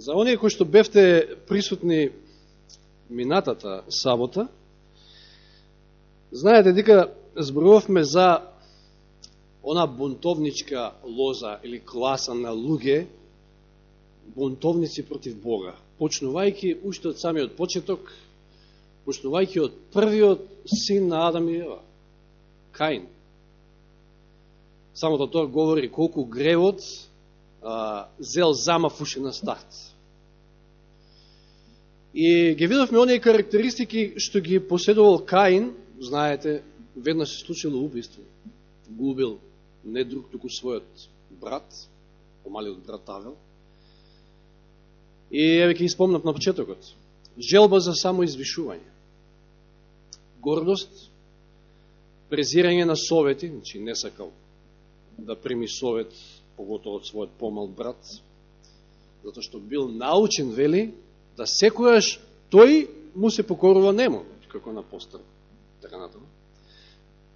За оние кои што бевте присутни минатата сабота, знаете дека зборувавме за она бунтовничка лоза или класа на луѓе, бунтовници против Бога, почнувајќи уште од самиот почеток, почнувајќи од првиот син на Адам и Ева, Каин. Самото тоа говори колку гревот зел замафуше на старт. И ги видовме оние карактеристики што ги поседувал Каин, знаете, веднаш се случило убиство. Губил не друг, туку својот брат, помалиот брат Авел. И еве ќе испомнам на почетокот. Желба за самоизвишување. Гордост, презирање на совети, значи не сакал да прими совет, поготово од својот помал брат, затоа што бил научен, вели, да секојаш тој му се покорува нему, како на постар. Така натаму.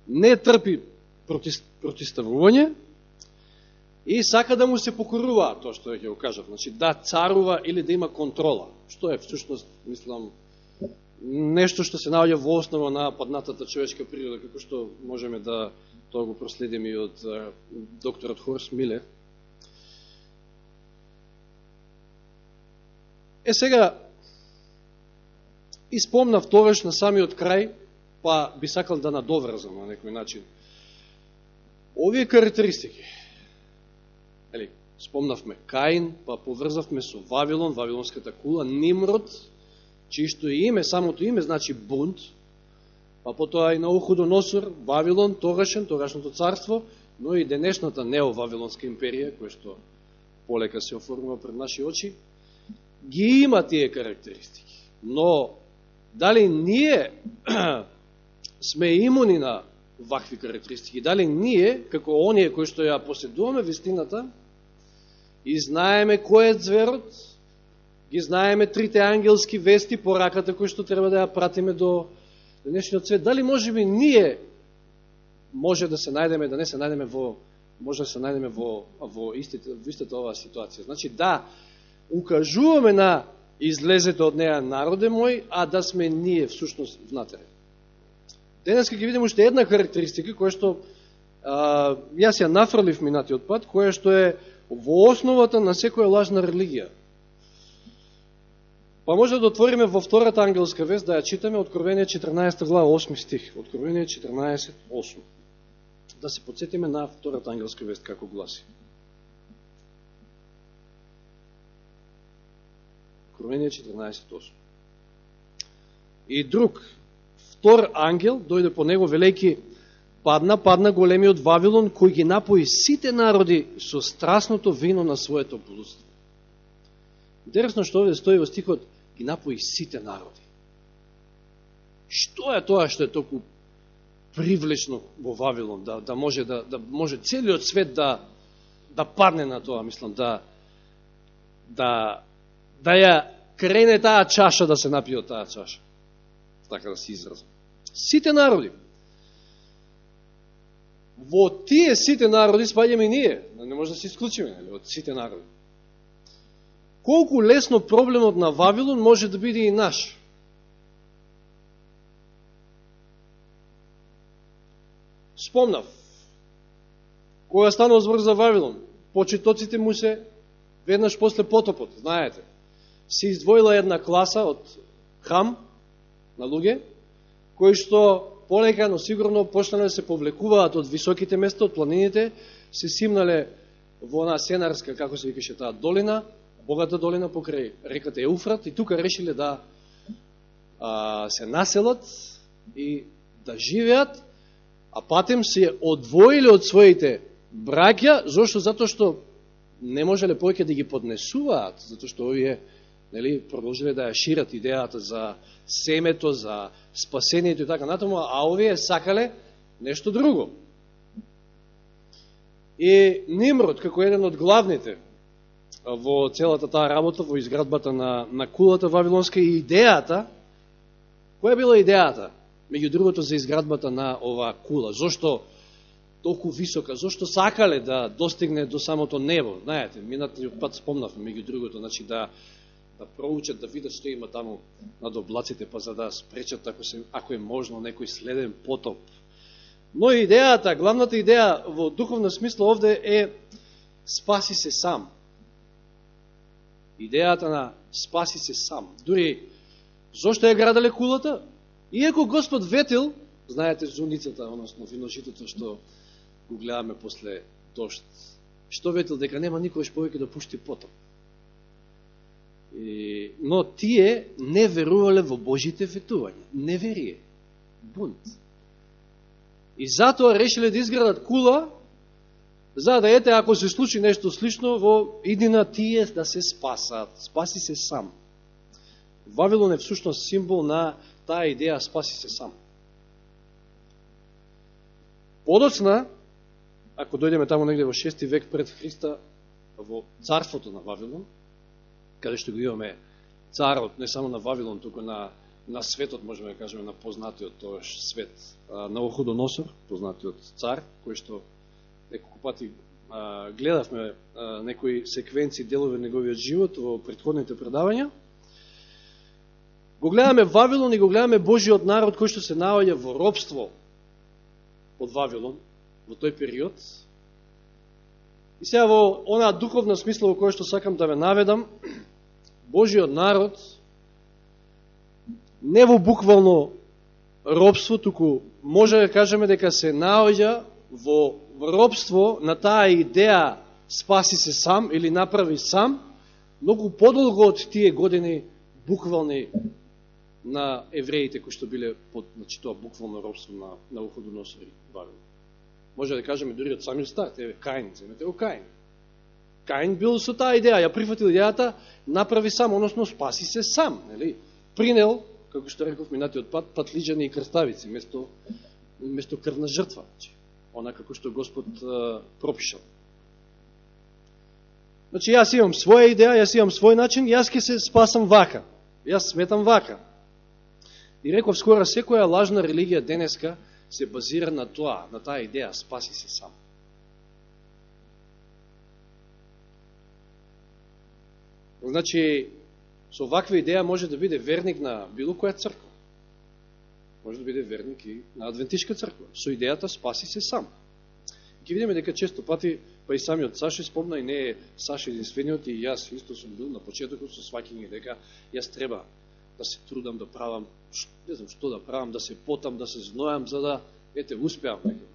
Не трпи протиставување и сака да му се покорува тоа што ќе го кажав, значи да царува или да има контрола, што е всушност, мислам, нешто што се наоѓа во основа на паднатата човечка природа, како што можеме да тоа го проследиме и од докторот Хорс Миле. Е сега, испомнав тогаш на самиот крај, па би сакал да надоврзам на некој начин. Овие карактеристики, ели, спомнавме Каин, па поврзавме со Вавилон, Вавилонската кула, Нимрод, чишто и име, самото име значи бунт, па потоа и на Охудоносор, Вавилон, тогашен, тогашното царство, но и денешната нео-Вавилонска империја, која што полека се оформува пред наши очи, ги има тие карактеристики. Но, дали ние сме имуни на вакви карактеристики? Дали ние, како оние кои што ја поседуваме вистината, и знаеме кој е зверот, ги знаеме трите ангелски вести, пораката кои што треба да ја пратиме до денешниот свет. Дали може би ние може да се најдеме, да не се најдеме во може да се најдеме во, во, истите, во истата оваа ситуација. Значи, да, укажуваме на излезете од неја народе мој, а да сме ние всушност внатре. Денес ќе ги видиме уште една карактеристика, која што а, јас ја нафрлив минатиот пат, која што е во основата на секоја лажна религија. Па може да отвориме во втората ангелска вест да ја читаме Откровение 14 глава 8 стих. Откровение 14 8. Да се подсетиме на втората ангелска вест како гласи. Откровение 14.8. И друг, втор ангел, дојде по него велики падна, падна големиот Вавилон, кој ги напои сите народи со страсното вино на своето блудство. Интересно што овде стои во стихот, ги напои сите народи. Што е тоа што е толку привлечно во Вавилон, да, да може да, да може целиот свет да да падне на тоа, мислам, да да да ја крене таа чаша да се напие од таа чаша. Така да се изразам. Сите народи во тие сите народи спаѓаме и ние. Да не може да се исклучиме нели, од сите народи. Колку лесно проблемот на Вавилон може да биде и наш. Спомнав, кога станува збор за Вавилон, почитоците му се веднаш после потопот, знаете, се издвоила една класа од хам на луѓе, кои што полека, но сигурно почнале да се повлекуваат од високите места, од планините, се симнале во она сенарска, како се викаше таа долина, богата долина покрај реката Еуфрат, и тука решиле да а, се населат и да живеат, а патем се одвоиле од своите браќа, зашто? Зато што не можеле повеќе да ги поднесуваат, затоа што овие нели, продолжиле да ја шират идејата за семето, за спасението и така натаму, а овие сакале нешто друго. И Нимрод, како еден од главните во целата таа работа, во изградбата на, на кулата Вавилонска и идејата, која била идејата, меѓу другото, за изградбата на оваа кула? Зошто толку висока, зошто сакале да достигне до самото небо. Знаете, минатниот пат спомнав, меѓу другото, значи да да проучат, да видат што има таму над облаците, па за да спречат ако, се, ако е можно некој следен потоп. Но идејата, главната идеја во духовна смисла овде е спаси се сам. Идејата на спаси се сам. Дури, зошто е градале кулата? Иако Господ ветил, знаете зуницата, односно виножитото што го гледаме после дошт, што ветил дека нема никогаш повеќе да пушти потоп. Но тие не верувале во Божите ветувања. Неверие. Бунт. И затоа решиле да изградат кула, за да ете, ако се случи нешто слично, во идина тие да се спасат. Спаси се сам. Вавилон е всушност символ на таа идеја спаси се сам. Подоцна, ако дојдеме таму негде во 6 век пред Христа, во царството на Вавилон, каде што го имаме царот, не само на Вавилон, туку на, на светот, можеме да кажеме, на познатиот тоаш свет, на Охудоносор, познатиот цар, кој што неколку пати а, гледавме а, некои секвенци, делови неговиот живот во предходните предавања, го гледаме Вавилон и го гледаме Божиот народ кој што се наоѓа во робство од Вавилон во тој период, И сега во онаа духовна смисла во која што сакам да ве наведам, Божиот народ не во буквално робство, туку може да кажеме дека се наоѓа во робство на таа идеја спаси се сам или направи сам, многу подолго од тие години буквални на евреите кои што биле под значи, тоа буквално робство на, на уходоносори Вавилон. Може да кажеме дури од самиот старт, еве Каин, земете го Каин. Каин бил со таа идеја, ја прифатил идејата, направи сам, односно спаси се сам, нели? Принел, како што реков минатиот пат, патлиџани и крставици, место, место крвна жртва, значи, она како што Господ пропишал. Значи, јас имам своја идеја, јас имам свој начин, јас ќе се спасам вака. Јас сметам вака. И реков, скоро секоја лажна религија денеска се базира на тоа, на таа идеја, спаси се сам. Значи, со ваква идеја може да биде верник на било која црква. Може да биде верник и на Адвентишка црква. Со идејата спаси се сам. Ке видиме дека често пати, па и самиот Саши спомна, и не е Саши единствениот, и јас исто сум бил на почетокот со свакиње дека јас треба да се трудам да правам, не знам што да правам, да се потам, да се знојам, за да, ете, успеам некој.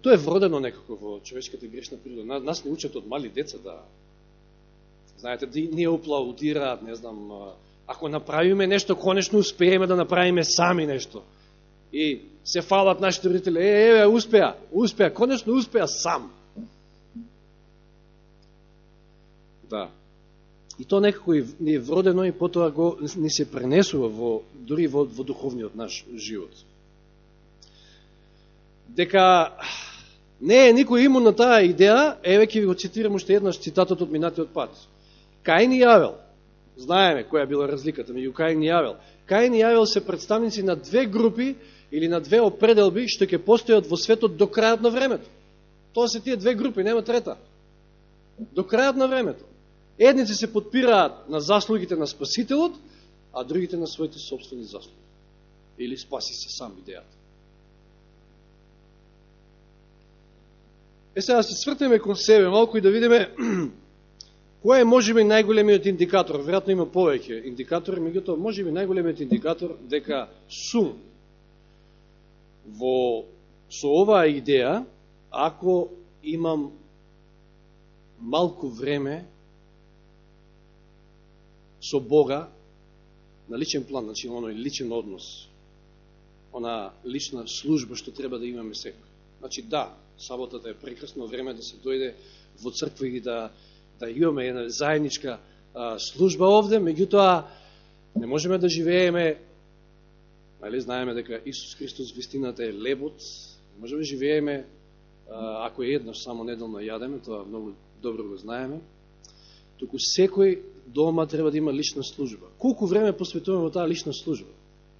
Тоа е вродено некако во човечката грешна природа. Нас не учат од мали деца да, знаете, да не аплаудираат, не знам, ако направиме нешто, конечно успееме да направиме сами нешто. И се фалат нашите родители, е, еве, успеа, успеа, конечно успеа сам. Да. И тоа некако ни е вродено и потоа го ни се пренесува во, дури во, во духовниот наш живот. Дека не е никој имун на таа идеја, еве ќе ви го цитирам уште еднаш цитатот од минатиот пат. Каин и Јавел, знаеме која била разликата меѓу Каин и Јавел. Каин и Јавел се представници на две групи или на две определби што ќе постојат во светот до крајот на времето. Тоа се тие две групи, нема трета. До крајот на времето. Едните се подпираат на заслугите на Спасителот, а другите на своите собствени заслуги. Или спаси се сам идејата. Е сега да се свртеме кон себе малко и да видиме кој е можеби најголемиот индикатор. Веројатно има повеќе индикатори, меѓутоа можеби најголемиот индикатор дека сум во со оваа идеја, ако имам малку време со Бога на личен план, значи оној личен однос, она лична служба што треба да имаме секој. Значи да, саботата е прекрасно време да се дојде во црква и да, да имаме една заедничка а, служба овде, меѓутоа не можеме да живееме, нали, знаеме дека Исус Христос вистината е лебот, не можеме да живееме а, ако е еднаш само неделно јадеме, тоа многу добро го знаеме, туку секој дома треба да има лична служба. Колку време посветуваме во таа лична служба?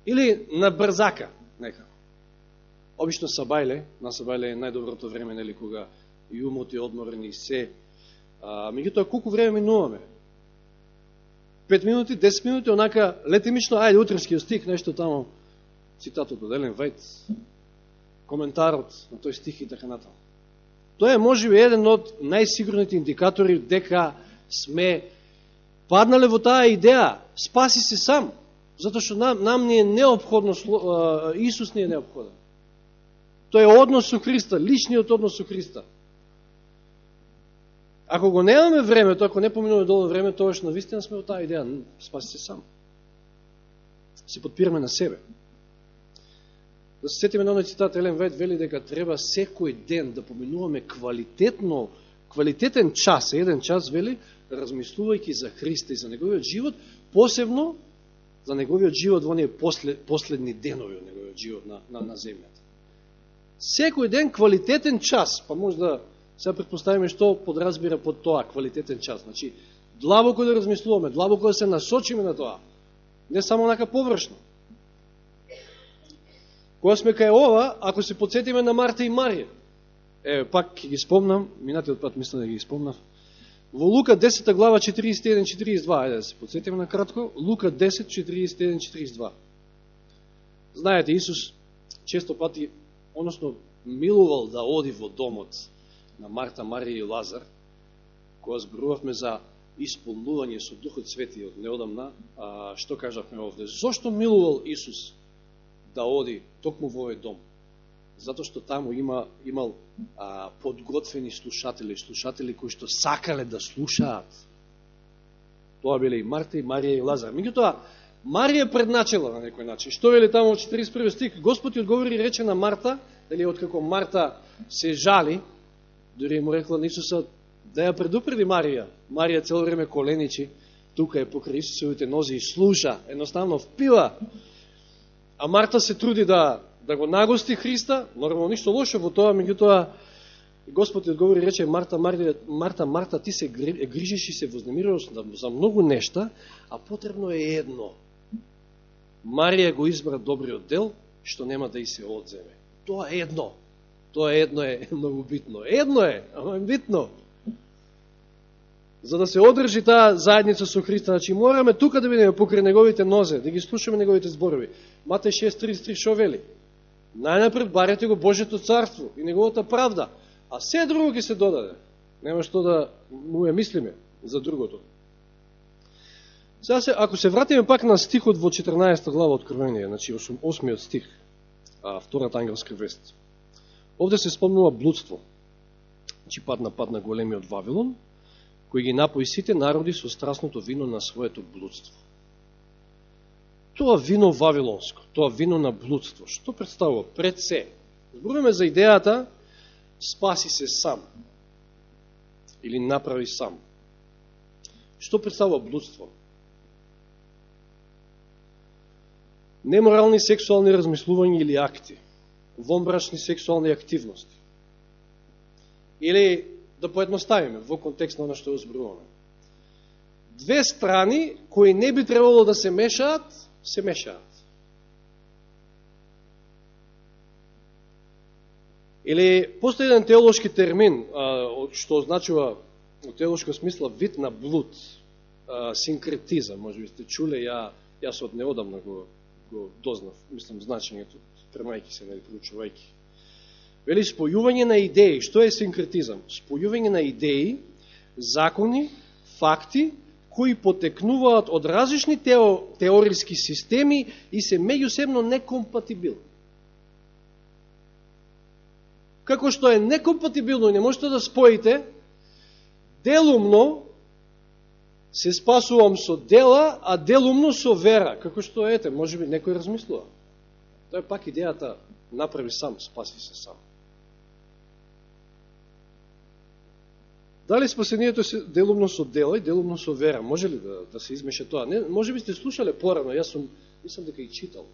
Или на брзака, нека обично Сабајле, на Сабајле е најдоброто време, нели, кога и умот е одморен и се. А, меѓутоа, колку време минуваме? 5 минути, 10 минути, онака летимично, ајде утренски стих, нешто тамо, цитатот од Елен Вајт, коментарот на тој стих и така натаму. Тоа е можеби еден од најсигурните индикатори дека сме паднале во таа идеја, спаси се сам, затоа што нам, нам не е необходно, Исус не е необходен. Тоа е однос со Христа, личниот однос со Христа. Ако го немаме времето, ако не поминуваме долго време, тоа што навистина сме во таа идеја, спаси се сам. Се подпираме на себе. Да се сетиме на оној цитат Елен Вајд вели дека треба секој ден да поминуваме квалитетно, квалитетен час, еден час вели, размислувајќи за Христа и за неговиот живот, посебно за неговиот живот во оние после, последни денови од неговиот живот на, на, на земјата. Секој ден квалитетен час, па може да се предпоставиме што подразбира под тоа квалитетен час. Значи, длабоко да размислуваме, длабоко да се насочиме на тоа. Не само нака површно. Кога сме кај ова, ако се подсетиме на Марта и Марија, е, пак ги спомнам, минатиот пат мислам да ги спомнав, во Лука 10 глава 41-42, ајде да се подсетиме на кратко, Лука 10, 41-42. Знаете, Исус често пати, односно, милувал да оди во домот на Марта, Марија и Лазар, кога зборувавме за исполнување со Духот Свети од неодамна, а, што кажавме овде? Зошто милувал Исус да оди токму во овој дом? Затоа што таму има, имал а, подготвени слушатели, слушатели кои што сакале да слушаат. Тоа биле и Марта, и Марија и Лазар. Меѓутоа, Марија предначела на некој начин. Што вели таму во 41 стих? Господ ја одговори и рече на Марта, дали откако Марта се жали, Дори му рекла на Исуса да ја предупреди Марија. Марија цело време коленичи, тука е покрај Исусовите нози и слуша, едноставно впила, А Марта се труди да, да го нагости Христа, нормално ништо лошо во тоа, меѓутоа Господ ја одговори и рече Марта, Марија, Марта, Марта, ти се грижиш и се вознемируваш за многу нешта, а потребно е едно. Марија го избра добриот дел, што нема да и се одземе. Тоа е едно. Тоа едно е многу битно. Едно е, ама е битно. За да се одржи таа заедница со Христа, значи мораме тука да бидеме покрај неговите нозе, да ги слушаме неговите зборови. Матеј 6.33 шо вели? Најнапред барете го Божето царство и неговата правда, а се друго ќе се додаде. Нема што да му ја мислиме за другото. Сега се, ако се вратиме пак на стихот во 14 глава Откровение, значи 8 стих, а, втората ангелска вест. Овде се спомнува блудство. Значи падна на големиот Вавилон, кој ги напои сите народи со страстното вино на своето блудство. Тоа вино вавилонско, тоа вино на блудство, што представува? Пред се. Зборуваме за идејата спаси се сам или направи сам. Што представува блудство? Неморални сексуални размислувања или акти – вомбрачни сексуални активности. Или, да поедноставиме, во контекст на оно што озбруваме, Две страни кои не би требало да се мешаат, се мешаат. Или, постои еден теолошки термин, што означува во теолошко смисла вид на блуд, синкретизам, може би сте чуле, ја, јас од неодамна го, го дознав, мислам, значењето премајки се, нели, проучувајки. Вели, спојување на идеи. Што е синкретизам? Спојување на идеи, закони, факти, кои потекнуваат од различни тео, теориски системи и се меѓусебно некомпатибилни. Како што е некомпатибилно и не можете да споите, делумно се спасувам со дела, а делумно со вера. Како што ете, може би некој размислува. Тоа е пак идејата направи сам, спаси се сам. Дали спасението се делумно со дела и делумно со вера? Може ли да, да се измеша тоа? Не, може би сте слушале порано, јас сум, мислам дека и читал.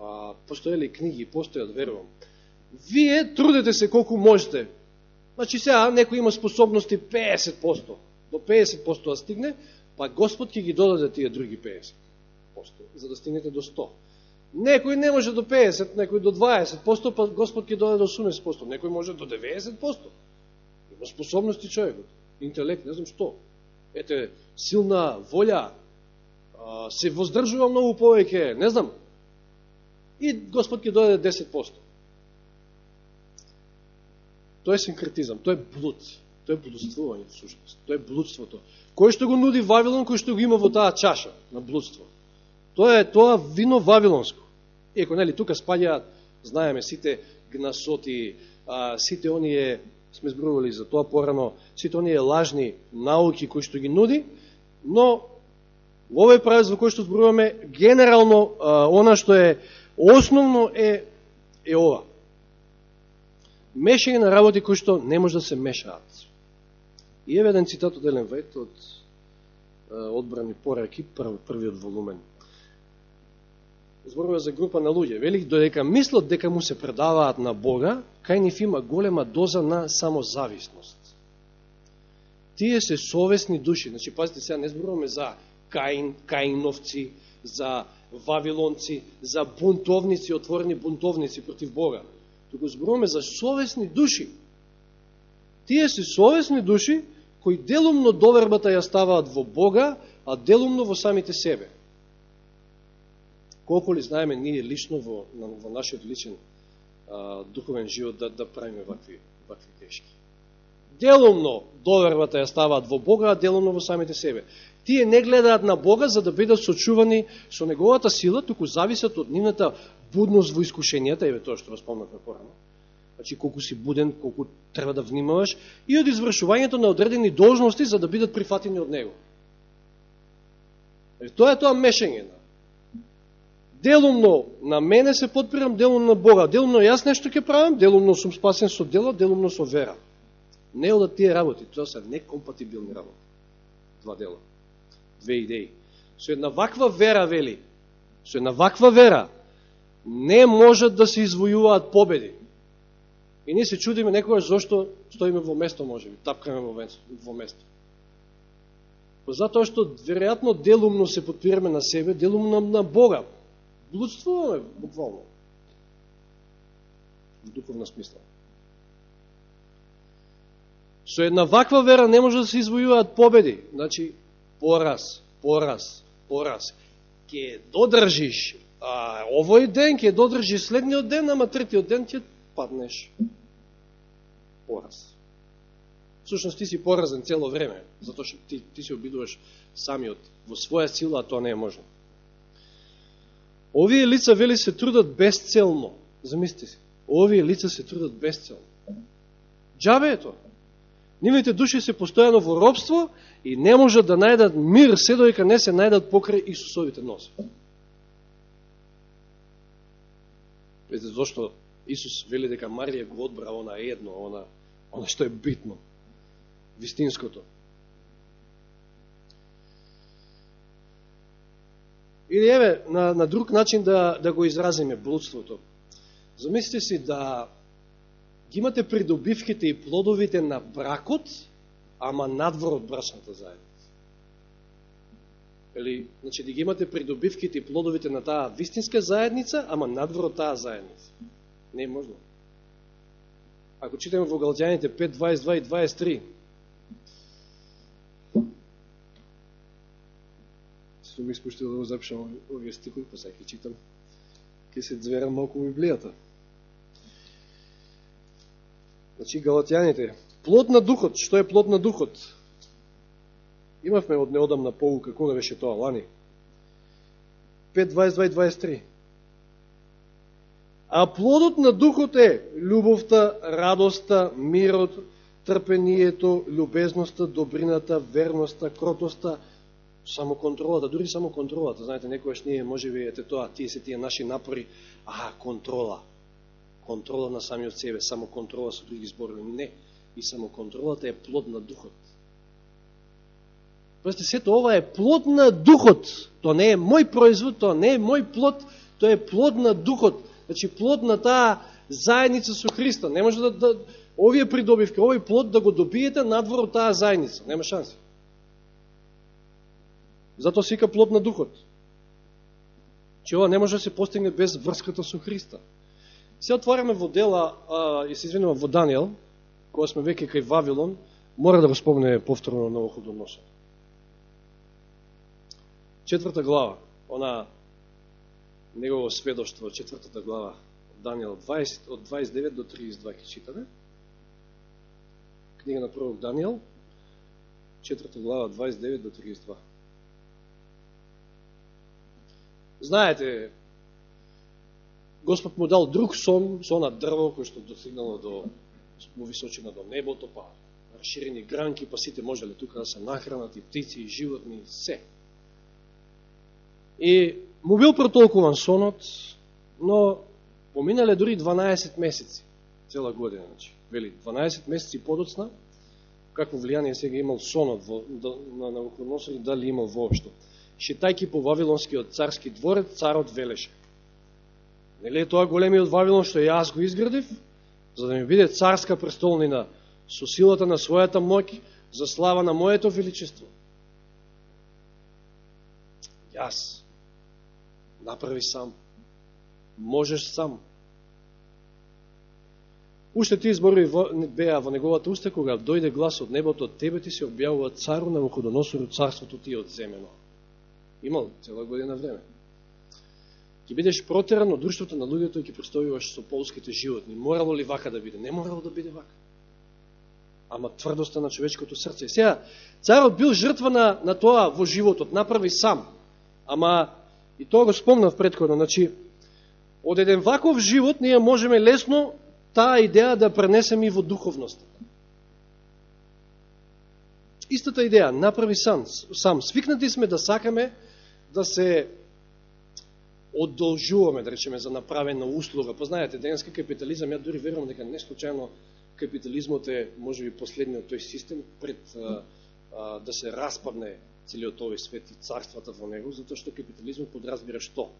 А, постоели книги, постојат, верувам. Вие трудете се колку можете. Значи сега некој има способности 50%, до 50% да стигне, па Господ ќе ги додаде тие други 50%, за да стигнете до 100%. Некој не може до 50, некој до 20%, па Господ ќе додаде до 80%, некој може до 90%. Има способности човекот, интелект, не знам што. Ете, силна волја, се воздржува многу повеќе, не знам. И Господ ќе додаде 10%. Тоа е синкретизам, тоа е блуд, тоа е блудствување, всушност. Тоа е блудството. Кој што го нуди Вавилон, кој што го има во таа чаша на блудство. Тоа е тоа вино вавилонско. Еко, нели, тука спаѓаат, знаеме, сите гнасоти, а, сите оние, сме збрували за тоа порано, сите оние лажни науки кои што ги нуди, но во овој правец во кој што зборуваме, генерално, а, она што е основно е, е ова. Мешање на работи кои што не може да се мешаат. И еве еден цитат од Елен Вајт од одбрани пораки, прв, првиот волумен. Зборува за група на луѓе. Вели, додека мислот дека му се предаваат на Бога, кај нив има голема доза на самозависност. Тие се совесни души. Значи, пазите, сега не зборуваме за Каин, Каиновци, за Вавилонци, за бунтовници, отворени бунтовници против Бога. Туку зборуваме за совесни души. Тие се совесни души кои делумно довербата ја ставаат во Бога, а делумно во самите себе. Колко ли знаеме ние лично во, во нашиот личен а, духовен живот да, да правиме вакви, вакви грешки. Делумно довербата ја ставаат во Бога, а делумно во самите себе тие не гледаат на Бога за да бидат сочувани со неговата сила, туку зависат од нивната будност во искушенијата, еве тоа што вас спомнавме порано. Значи, колку си буден, колку треба да внимаваш, и од извршувањето на одредени должности за да бидат прифатени од него. Значи, тоа е тоа мешање. Делумно на мене се подпирам, делумно на Бога. Делумно јас нешто ќе правам, делумно сум спасен со дело, делумно со вера. Не одат тие работи, тоа се некомпатибилни работи. Два дела две идеи. Со една ваква вера, вели, со една ваква вера, не можат да се извојуваат победи. И ние се чудиме некогаш зашто стоиме во место, може би, тапкаме во место. Затоа што веројатно делумно се подпираме на себе, делумно на Бога. Блудствуваме, буквално. В духовна смисла. Со една ваква вера не може да се извојуваат победи. Значи, пораз, пораз, пораз. Ке додржиш а, овој ден, ке додржиш следниот ден, ама третиот ден ќе паднеш. Пораз. Всушност ти си поразен цело време, затоа што ти, ти се обидуваш самиот во своја сила, а тоа не е можно. Овие лица, вели, се трудат безцелно. Замислите си. Овие лица се трудат безцелно. Джабе е тоа. Нивните души се постојано во робство и не можат да најдат мир се доека не се најдат покрај Исусовите носи. Видите зашто Исус вели дека Марија го одбра она едно, она, она што е битно, вистинското. Или еве, на, на друг начин да, да го изразиме блудството. Замислите си да ги имате придобивките и плодовите на бракот, ама надвор од брачната заедница. Или, значи, да ги имате придобивките и плодовите на таа вистинска заедница, ама надвор од таа заедница. Не е можно. Ако читаме во Галдјаните 5, 22 и 23, што ми спуштил да го запишам овие стихови, па сега ќе читам, ќе се зверам малку Библијата. Значи, галатјаните. Плод на духот. Што е плод на духот? Имавме од неодамна полука. Кога беше тоа? Лани. 5, 22 23. А плодот на духот е љубовта, радоста, мирот, трпението, любезноста, добрината, верноста, кротоста, самоконтролата, дури самоконтролата. Знаете, некојаш ние може би ете тоа, тие се тие наши напори, а, контрола контрола на самиот себе, само контрола со други зборови. Не. И само контролата е плод на духот. Просто сето ова е плод на духот. Тоа не е мој производ, тоа не е мој плод, тоа е плод на духот. Значи плод на таа заедница со Христа. Не може да, да овие придобивки, овој плод да го добиете надвор од таа заедница. Нема шанси. Затоа се вика плод на духот. Че ова не може да се постигне без врската со Христа. Се отвараме во дела, а, и се извинувам, во Данијел, кога сме веќе кај Вавилон, мора да го спомне повторно на Охудоносор. Четврта глава, она негово сведоштво, четвртата глава, Данијел 20, од 29 до 32 ќе читаме. Книга на пророк Данијел, четврта глава, 29 до 32. Знаете, Господ му дал друг сон, сона дрво, кој што достигнало до во височина до небото, па расширени гранки, па сите можеле тука да се нахранат, и птици, и животни, се. И му бил протолкуван сонот, но поминале дури 12 месеци, цела година, значи, вели, 12 месеци подоцна, какво влијание сега имал сонот во, да, на Навуходоносор и дали имал воопшто. Шетајки по Вавилонскиот царски дворец, царот велеше. Нели е тоа големиот Вавилон што јас го изградив, за да ми биде царска престолнина со силата на својата моќ, за слава на моето величество. Јас направи сам. Можеш сам. Уште тие зборови беа во неговата уста, кога дојде глас од небото, од тебе ти се објавува цару на Вуходоносору, царството ти од земено. Имал цела година време. Ке бидеш протеран од друштвото на луѓето и ке простојуваш со полските животни. Морало ли вака да биде? Не морало да биде вака. Ама тврдоста на човечкото срце. Сега, царот бил жртва на, на тоа во животот, направи сам. Ама, и тоа го спомнав предходно, значи, од еден ваков живот ние можеме лесно таа идеја да пренесеме и во духовност. Истата идеја, направи сам, сам. Свикнати сме да сакаме да се одолжуваме, да речеме, за направена услуга. Познаете, денеска капитализам, ја дури верувам дека не случайно капитализмот е, може би, последниот тој систем пред а, а, да се распадне целиот овој свет и царствата во него, затоа што капитализмот подразбира што?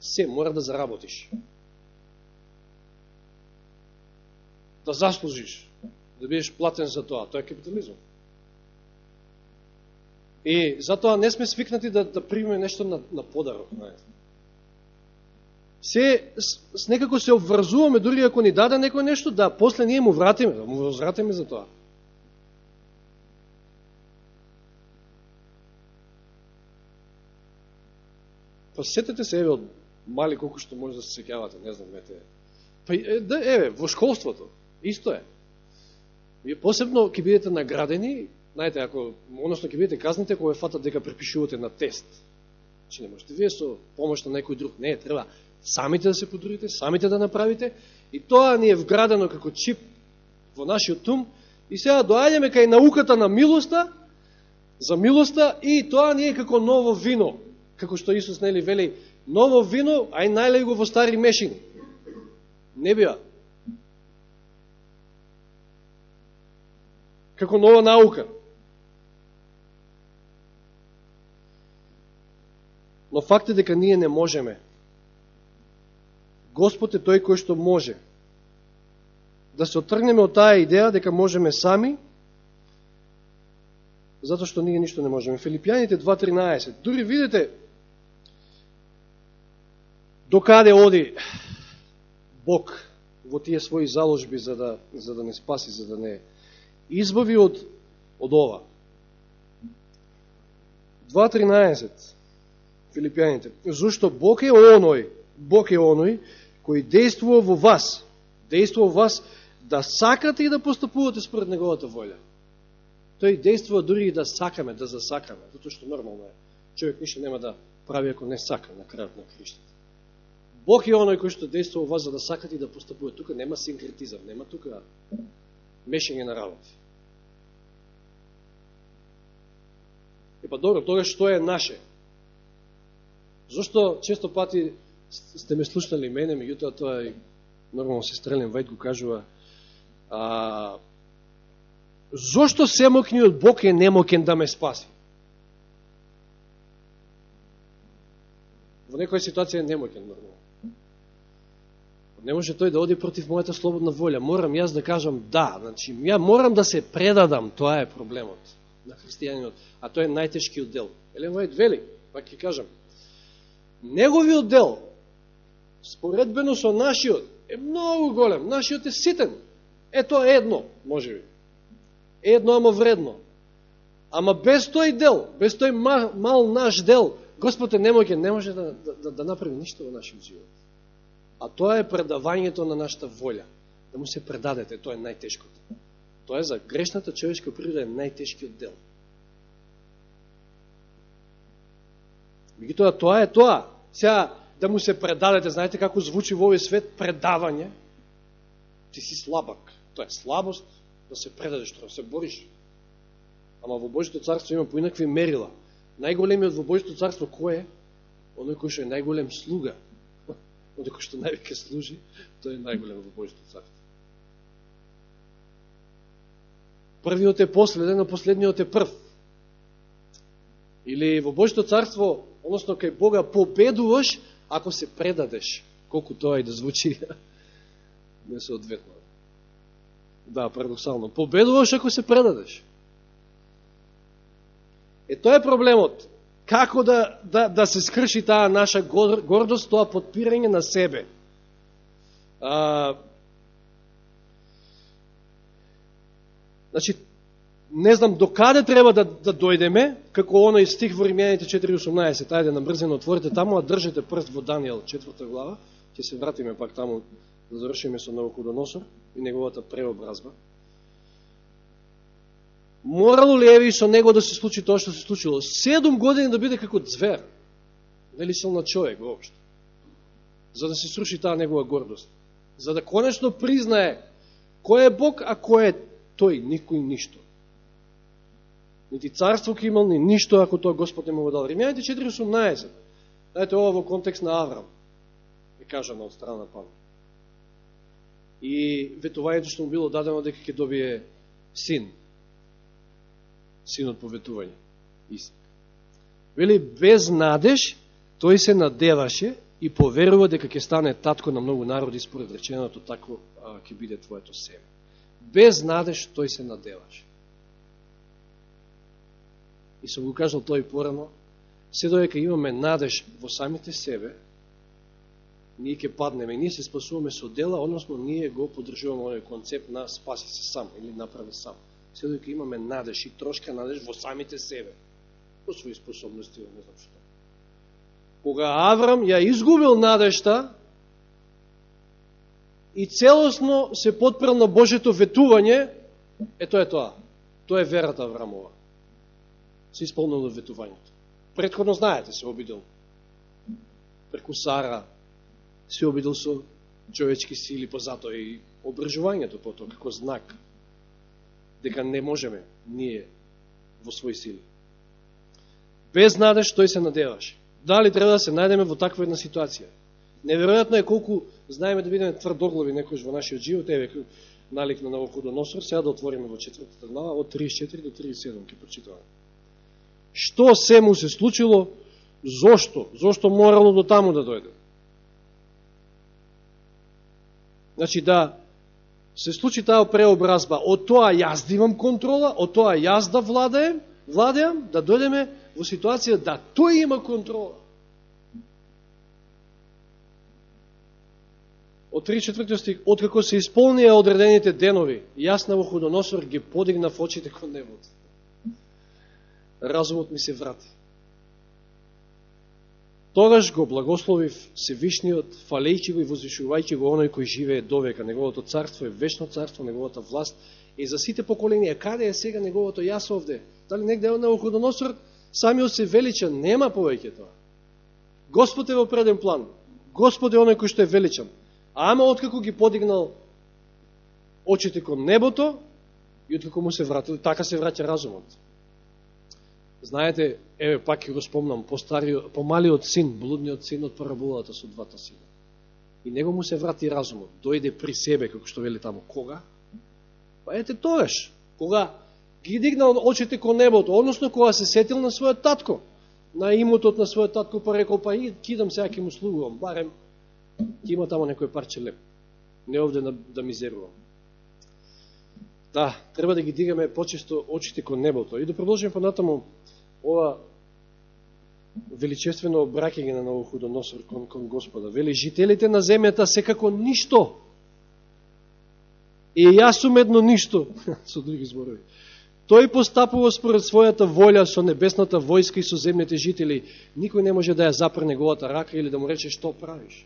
Се, мора да заработиш. да заслужиш, да бидеш платен за тоа. Тоа е капитализм. И затоа не сме свикнати да, да примеме нешто на, на подарок. Се, с, с некако се обврзуваме, дури ако ни даде некој нешто, да после ние му вратиме, да му возвратиме за тоа. Па сетете се, еве, од мали колку што може да се секјавате, не знам, ете. Па, да, еве, во школството, Исто е. Вие посебно ќе бидете наградени, знаете, ако, односно ќе бидете казните кога фатат дека препишувате на тест. Че не можете вие со помош на некој друг. Не, треба самите да се потрудите, самите да направите. И тоа ни е вградено како чип во нашиот ум. И сега доаѓаме кај науката на милоста, за милоста, и тоа ни е како ново вино. Како што Исус нели вели, ново вино, ај најлеј го во стари мешини. Не бива. како нова наука. Но факт е дека ние не можеме. Господ е тој кој што може да се отргнеме од таа идеја дека можеме сами, затоа што ние ништо не можеме. Филипјаните 2.13. Дури видите До каде оди Бог во тие своји заложби за да, за да не спаси, за да не избави од, од ова. 2.13 Филипјаните. Зошто Бог е оној, Бог е оној кој действува во вас, действува во вас да сакате и да постапувате според неговата волја. Тој действува дури и да сакаме, да засакаме, затоа што нормално е. Човек ништо нема да прави ако не сака на крајот на криштата. Бог е оној кој што действува во вас за да сакате и да постапува. Тука нема синкретизам, нема тука мешање на работи. Е па добро, тоа што е наше? Зошто често пати сте ме слушнали мене, меѓутоа тоа е нормално се стрелен Вајд го кажува, а, зошто семокниот Бог е немокен да ме спаси? Во некоја ситуација е немокен, нормално. Не може тој да оди против мојата слободна волја. Морам јас да кажам да. Значи, ја морам да се предадам. Тоа е проблемот на христијанинот. А тоа е најтешкиот дел. Елен Вајд вели, пак ќе кажам. Неговиот дел, споредбено со нашиот, е многу голем. Нашиот е ситен. Ето едно, може би. Едно, ама вредно. Ама без тој дел, без тој мал, мал наш дел, Господ е немоќе, не може да, да, да, да направи ништо во нашиот живот. А тоа е предавањето на нашата волја. Да му се предадете, тоа е најтешкото. Тоа е за грешната човечка природа е најтешкиот дел. Меѓутоа, тоа е тоа. Сега, да му се предадете, знаете како звучи во овој свет предавање? Ти си слабак. Тоа е слабост да се предадеш, да се бориш. Ама во Божито царство има поинакви мерила. Најголемиот во Божито царство кој е? Оној кој што е најголем слуга одеко што највеќе служи, тој е најголем во Божито царство. Првиот е последен, а последниот е прв. Или во Божито царство, односно кај Бога победуваш ако се предадеш. Колку тоа и да звучи несоодветно. Да, парадоксално. Победуваш ако се предадеш. Е, тоа е проблемот. Како да, да, да се скрши таа наша гордост, тоа подпирање на себе. А, значи, не знам до каде треба да, да дојдеме, како оној стих во Римјаните 4.18. Ајде, набрзено отворите таму, а држете прст во Данијел четврта глава. Ќе се вратиме пак таму да завршиме со Новокудоносор и неговата преобразба. Морало ли еви со него да се случи тоа што се случило? Седум години да биде како звер. Нели силна човек воопшто. За да се сруши таа негова гордост. За да конечно признае кој е Бог, а кој е тој, никој ништо. Нити царство ке имал, ни ништо, ако тоа Господ не му го дал. Римјаните 4.18. Знаете, ова во контекст на Аврам. Е кажано од страна Павла. И ветувањето што му било дадено дека ќе добие син синот поветување, Исак. Вели, без надеж, тој се надеваше и поверува дека ќе стане татко на многу народи според реченото тако ќе биде твоето семе. Без надеж тој се надеваше. И сум го кажал тој порано, се доека имаме надеж во самите себе, ние ќе паднеме, ние се спасуваме со дела, односно ние го подржуваме овој концепт на спаси се сам или направи сам се додека имаме надеж и трошка надеж во самите себе, во своји способности, не знам што. Кога Аврам ја изгубил надежта и целосно се подпрел на Божето ветување, е тоа е тоа. Тоа е верата Аврамова. Се исполнило ветувањето. Предходно знаете, се обидел преку Сара, се обидел со човечки сили, позато и обржувањето по тоа, како знак дека не можеме ние во своји сили. Без надеж тој се надеваше. Дали треба да се најдеме во таква една ситуација? Неверојатно е колку знаеме да бидеме тврдоглави некојаш во нашиот живот, еве налик на Навуходоносор, сега да отвориме во четвртата глава, од 34 до 37 ќе прочитаваме. Што се му се случило, зошто, зошто морало до таму да дојде? Значи да се случи таа преобразба. Од тоа јас да имам контрола, од тоа јас да владеем, владеам, да дојдеме во ситуација да тој има контрола. Од 34 стих, откако се исполнија одредените денови, јас на Вуходоносор ги подигнав очите кон небото. Разумот ми се врати. Тогаш го благословив Севишниот, фалејќи го и возвишувајќи го оној кој живее довека. Неговото царство е вечно царство, неговата власт е за сите поколенија. Каде е сега неговото јас овде? Дали негде е на Охудоносор? Самиот се величан, нема повеќе тоа. Господ е во преден план. Господ е оној кој што е величан. Ама откако ги подигнал очите кон небото и откако му се вратил, така се враќа разумот. Знаете, еве пак ќе го спомнам, постариот, помалиот син, блудниот син од параболата со двата сина. И него му се врати разумот, дојде при себе, како што вели таму, кога? Па ете тогаш, кога ги дигнал очите кон небото, односно кога се сетил на својот татко, на имотот на својот татко, па рекол, па и кидам сега ќе му слугувам, барем ќе има тамо некој парче леп. Не овде да, да мизерувам. Да, треба да ги дигаме почесто очите кон небото. И да продолжиме понатаму ова величествено обраќање на Новоходоносор кон, кон Господа. Вели, жителите на земјата секако ништо. И јас сум едно ништо, со други зборови. Тој постапува според својата волја со небесната војска и со земните жители. Никој не може да ја запре неговата рака или да му рече што правиш.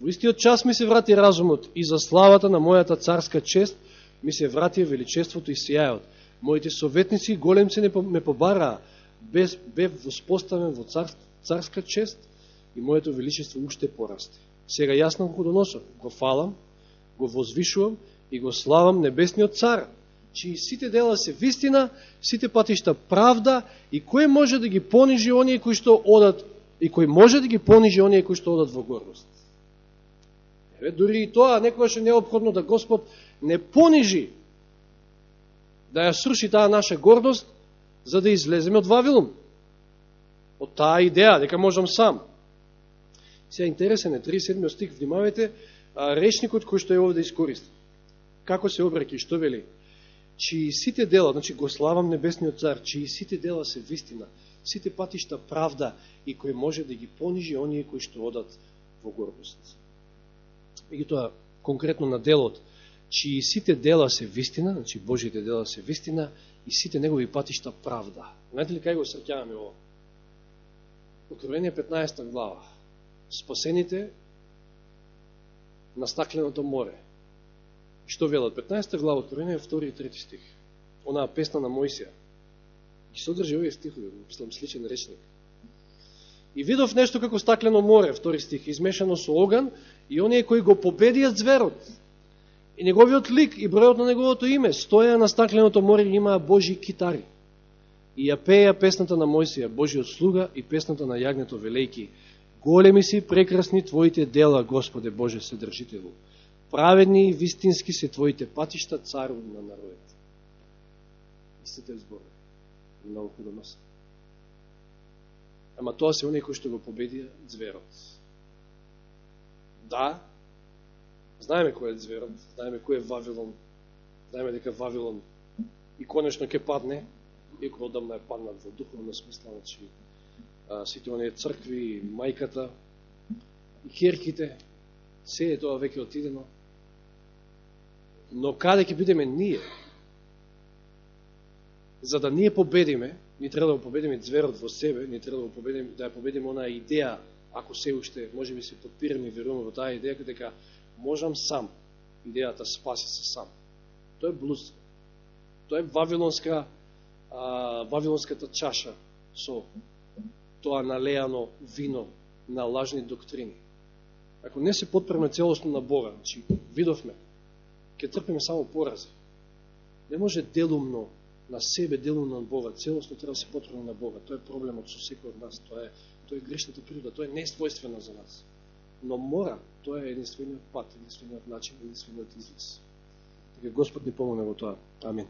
Во истиот час ми се врати разумот и за славата на мојата царска чест ми се врати величеството и сијајот. Моите советници големци ме побараа, без, бев воспоставен во цар, царска чест и моето величество уште порасте. Сега јас на доносам, го фалам, го возвишувам и го славам небесниот цар, чии сите дела се вистина, сите патишта правда и кој може да ги понижи оние кои што одат и кој може да ги понижи оние кои што одат во горност. Еве, дури и тоа некогаш е необходно да Господ не понижи да ја сруши таа наша гордост, за да излеземе од Вавилон. Од таа идеја, дека можам сам. Сега интересен е, 37 стих, внимавайте, речникот кој што е овде искористен. Како се обреки, што вели? Чии сите дела, значи го славам небесниот цар, чии сите дела се вистина, сите патишта правда и кој може да ги понижи оние кои што одат во гордост. И тоа конкретно на делот, Значи, чии сите дела се вистина, значи Божите дела се вистина, и сите негови патишта правда. Знаете ли кај го срќаваме ово? Откровение 15 глава. Спасените на стакленото море. Што велат? 15 глава Откровение, 2 и 3 стих. Онаа песна на Моисија. Ги содржи овие стихови, мислам сличен речник. И видов нешто како стаклено море, втори стих, измешано со оган, и оние кои го победијат зверот, и неговиот лик и бројот на неговото име стоја на стакленото море и имаа Божи китари. И ја пеја песната на Мојсија, Божиот слуга и песната на јагнето велејки. Големи си прекрасни Твоите дела, Господе Боже Седржителу. Праведни и вистински се Твоите патишта, цару на народите. Истите збори. Много хубаво Ама тоа се оние кои што го победија зверот. Да, Знаеме кој е зверот, знаеме кој е Вавилон, знаеме дека Вавилон и конечно ќе падне, иако одамна е паднат во духовна смисла, значи сите оние цркви, мајката и керките, се е тоа веќе отидено. Но каде ќе бидеме ние? За да ние победиме, ни треба да победиме зверот во себе, ни треба да победиме, да ја победиме онаа идеја, ако се уште, може би се подпираме и веруваме во таа идеја, дека можам сам. Идејата спаси се сам. Тоа е блудство. Тоа е вавилонска, а, вавилонската чаша со тоа налеано вино на лажни доктрини. Ако не се подпреме целосно на Бога, значи видовме, ќе трпиме само порази. Не може делумно на себе, делумно на Бога, целосно треба да се подпреме на Бога. Тоа е проблемот со секој од нас, тоа е, тоа е грешната природа, тоа е несвојствено за нас но мора, тоа е единствениот пат, единствениот начин, единствениот излез. Така Господ ни помогне во тоа. Амин.